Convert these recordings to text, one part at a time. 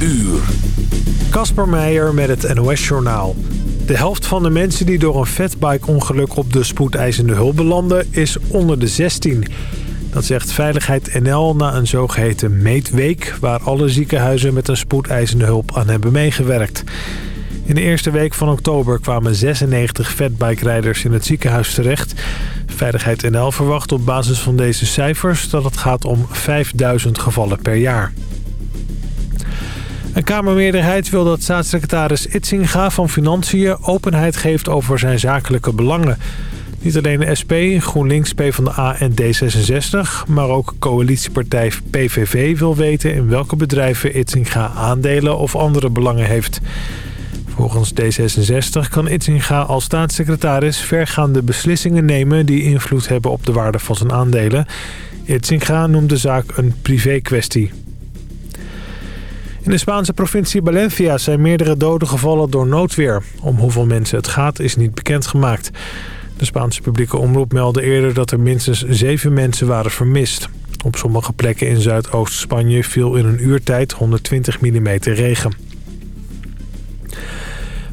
uur. Kasper Meijer met het NOS-journaal. De helft van de mensen die door een fatbike-ongeluk op de spoedeisende hulp belanden... is onder de 16. Dat zegt Veiligheid NL na een zogeheten meetweek... waar alle ziekenhuizen met een spoedeisende hulp aan hebben meegewerkt. In de eerste week van oktober kwamen 96 fatbike-rijders in het ziekenhuis terecht. Veiligheid NL verwacht op basis van deze cijfers dat het gaat om 5000 gevallen per jaar. Een Kamermeerderheid wil dat staatssecretaris Itzinga van Financiën openheid geeft over zijn zakelijke belangen. Niet alleen de SP, GroenLinks, PvdA en D66, maar ook coalitiepartij PVV wil weten in welke bedrijven Itzinga aandelen of andere belangen heeft. Volgens D66 kan Itzinga als staatssecretaris vergaande beslissingen nemen die invloed hebben op de waarde van zijn aandelen. Itzinga noemt de zaak een privé-kwestie. In de Spaanse provincie Valencia zijn meerdere doden gevallen door noodweer. Om hoeveel mensen het gaat is niet bekendgemaakt. De Spaanse publieke omroep meldde eerder dat er minstens zeven mensen waren vermist. Op sommige plekken in Zuidoost-Spanje viel in een uurtijd 120 mm regen.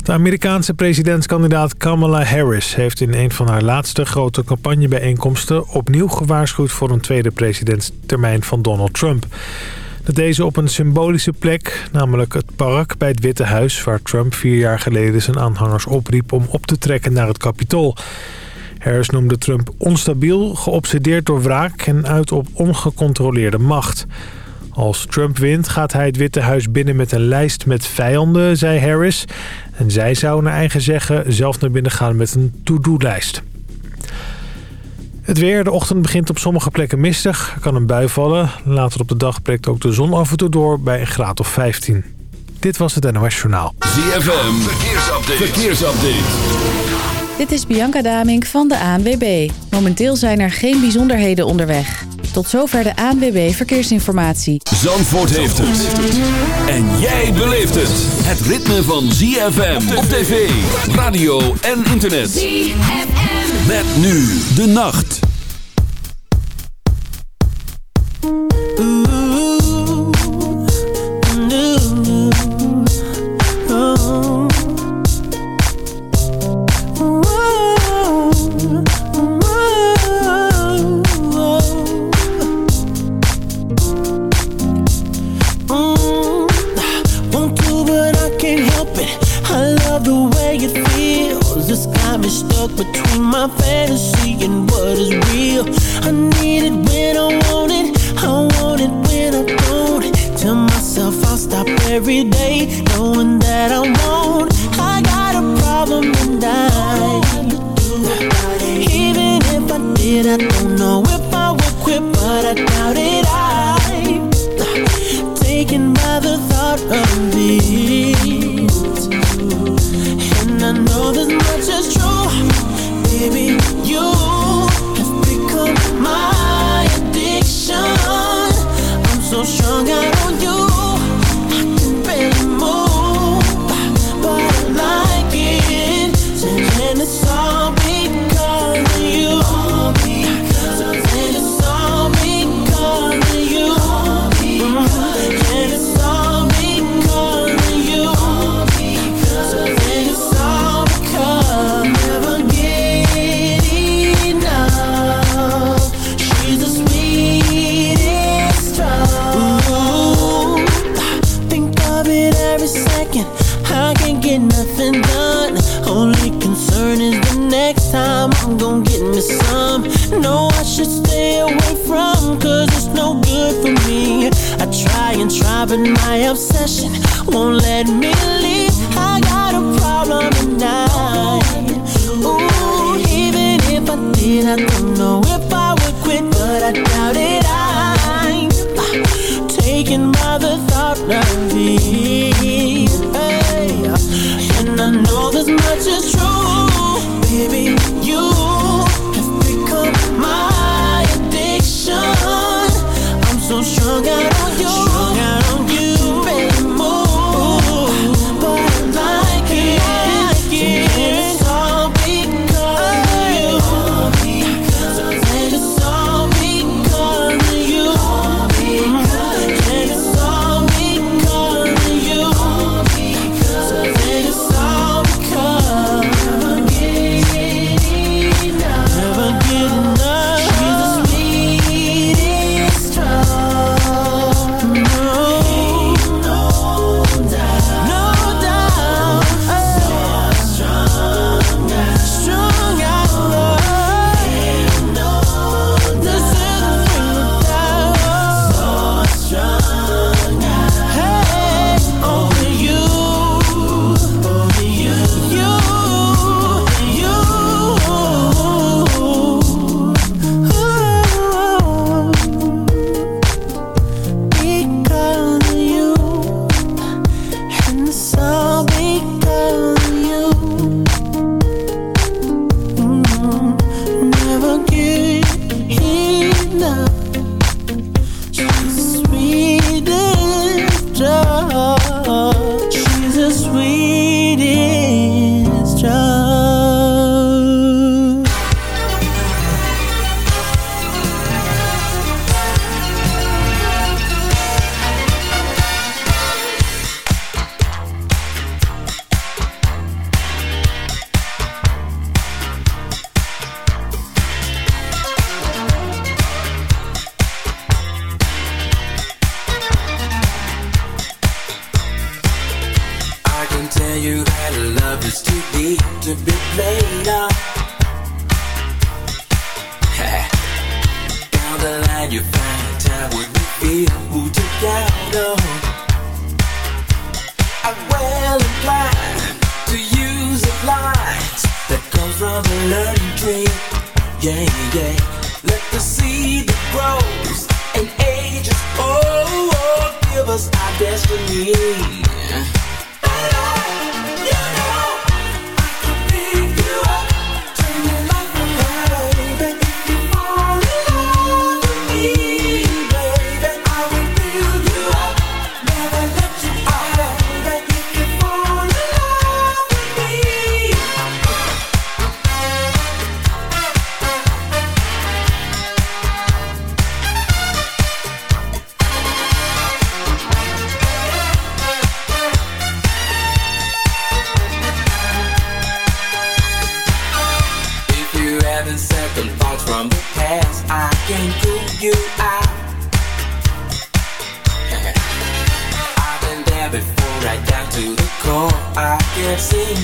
De Amerikaanse presidentskandidaat Kamala Harris heeft in een van haar laatste grote campagnebijeenkomsten opnieuw gewaarschuwd voor een tweede presidentstermijn van Donald Trump. Dat deze op een symbolische plek, namelijk het park bij het Witte Huis... waar Trump vier jaar geleden zijn aanhangers opriep om op te trekken naar het Capitool. Harris noemde Trump onstabiel, geobsedeerd door wraak en uit op ongecontroleerde macht. Als Trump wint gaat hij het Witte Huis binnen met een lijst met vijanden, zei Harris. En zij zou naar eigen zeggen zelf naar binnen gaan met een to-do-lijst. Het weer. De ochtend begint op sommige plekken mistig. Er kan een bui vallen. Later op de dag breekt ook de zon af en toe door bij een graad of 15. Dit was het NOS Journaal. ZFM. Verkeersupdate. Verkeersupdate. Dit is Bianca Damink van de ANWB. Momenteel zijn er geen bijzonderheden onderweg. Tot zover de ANWB Verkeersinformatie. Zandvoort heeft het. En jij beleeft het. Het ritme van ZFM op tv, radio en internet. ZFM. Met nu de nacht.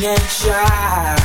can't try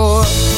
before.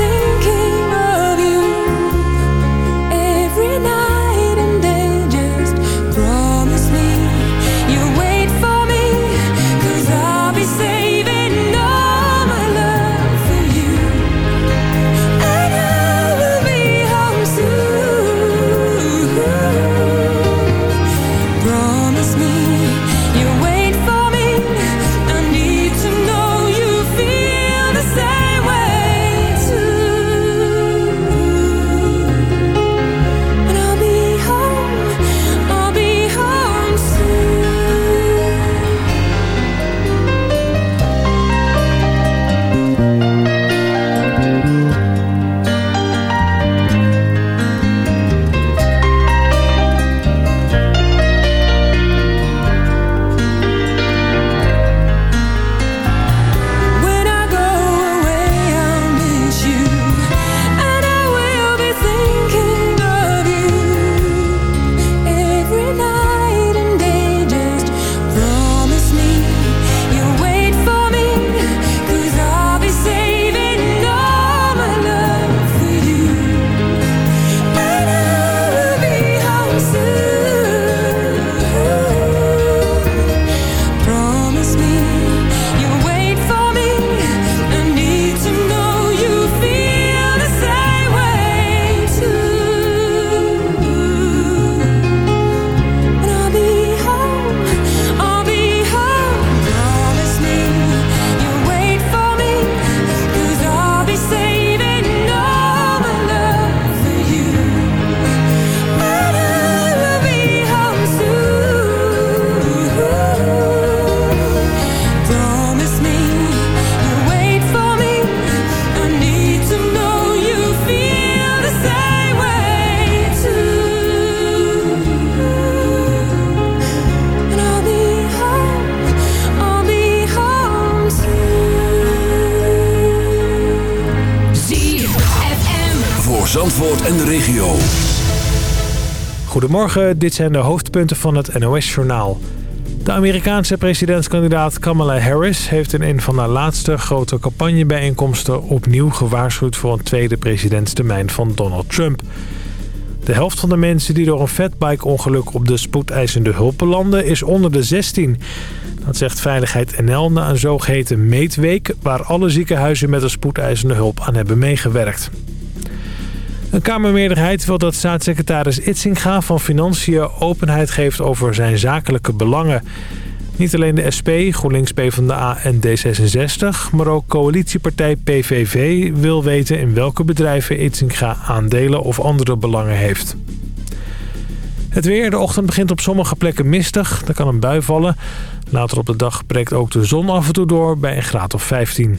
Thinking regio. Goedemorgen, dit zijn de hoofdpunten van het NOS-journaal. De Amerikaanse presidentskandidaat Kamala Harris heeft in een van haar laatste grote campagnebijeenkomsten opnieuw gewaarschuwd voor een tweede presidentstermijn van Donald Trump. De helft van de mensen die door een fatbike-ongeluk op de spoedeisende hulp belanden is onder de 16. Dat zegt Veiligheid NL na een zogeheten meetweek waar alle ziekenhuizen met de spoedeisende hulp aan hebben meegewerkt. Een Kamermeerderheid wil dat staatssecretaris Itzinga van Financiën openheid geeft over zijn zakelijke belangen. Niet alleen de SP, GroenLinks, PvdA en D66, maar ook coalitiepartij PVV wil weten in welke bedrijven Itzinga aandelen of andere belangen heeft. Het weer, de ochtend begint op sommige plekken mistig. Er kan een bui vallen. Later op de dag breekt ook de zon af en toe door bij een graad of 15.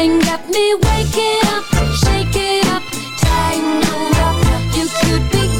and get me waking up, shaking up, tangled up. You could be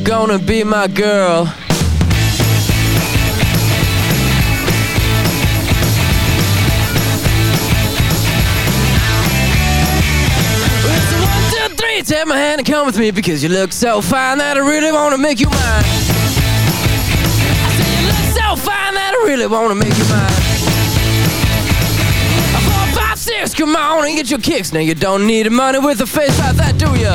said, Are gonna be my girl? Take my hand and come with me because you look so fine that I really wanna make you mine. I say you look so fine that I really wanna make you mine. Four, five, six, come on and get your kicks. Now you don't need money with a face like that, do ya?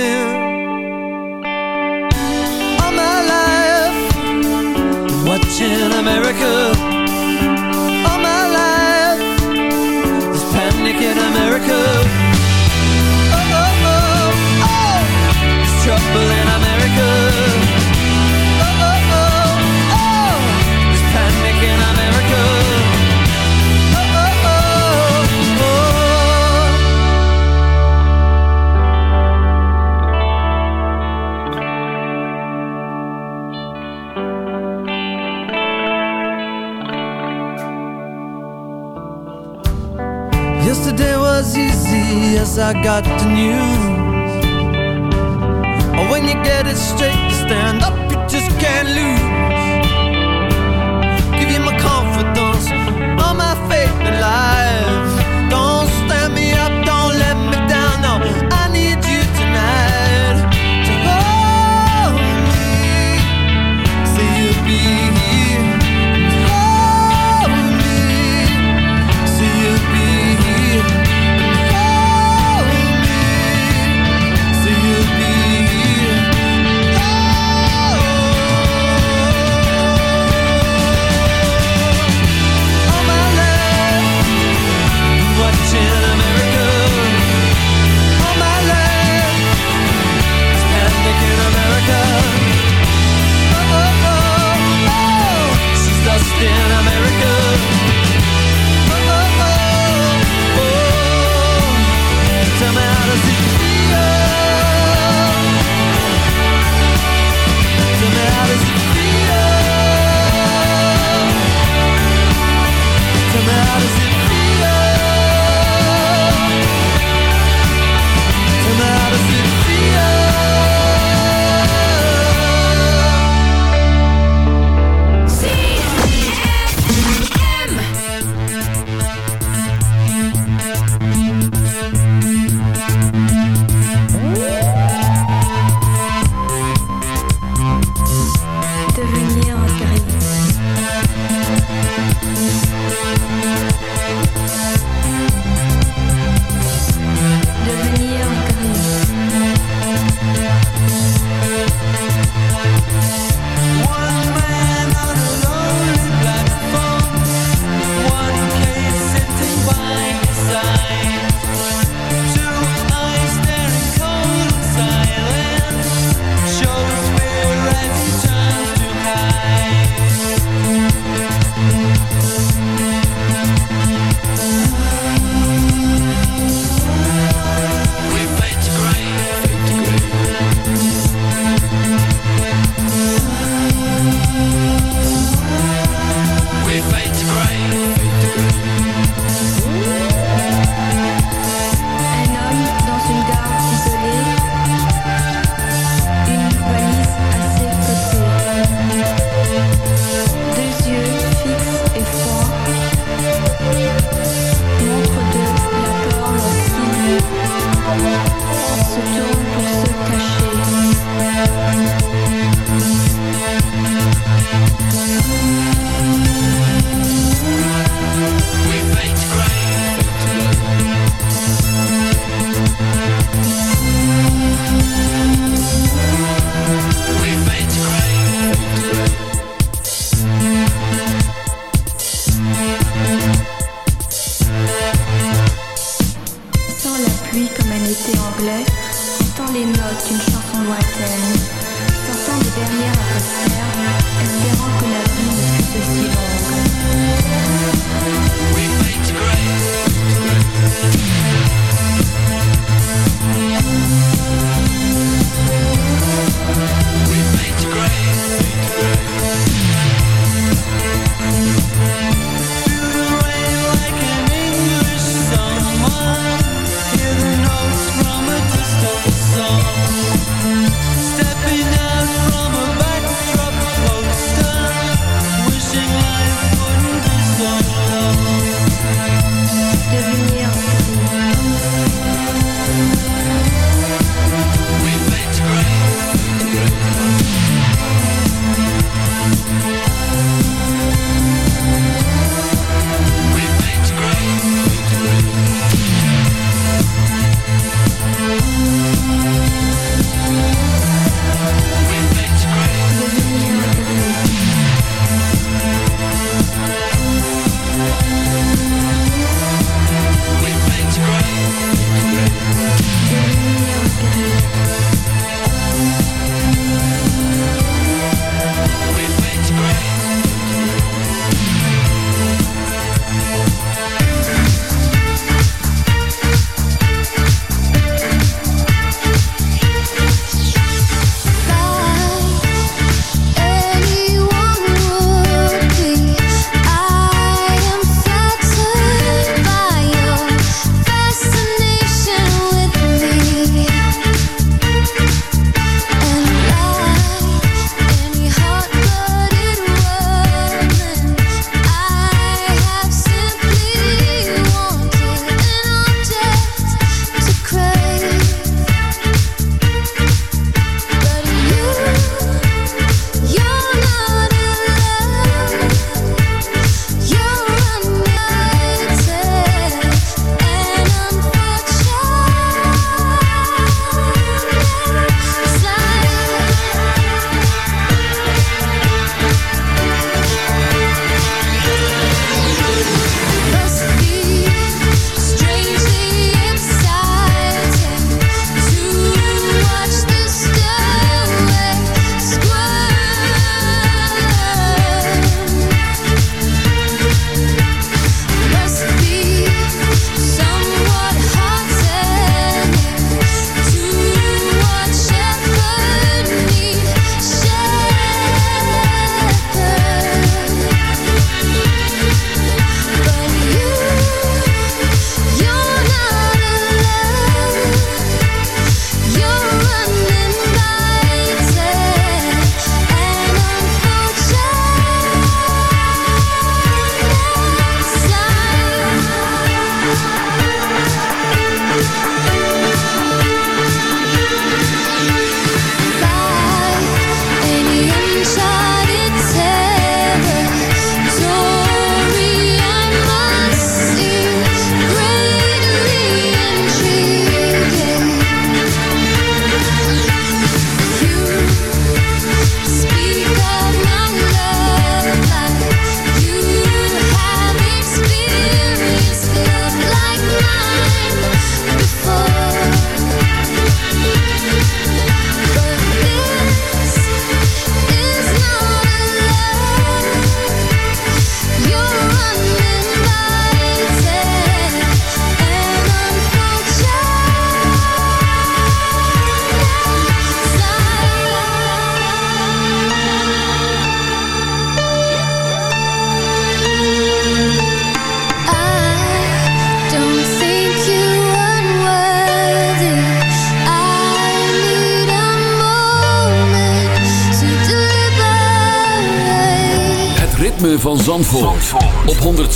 America. I got the news. When you get it straight,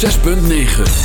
6.9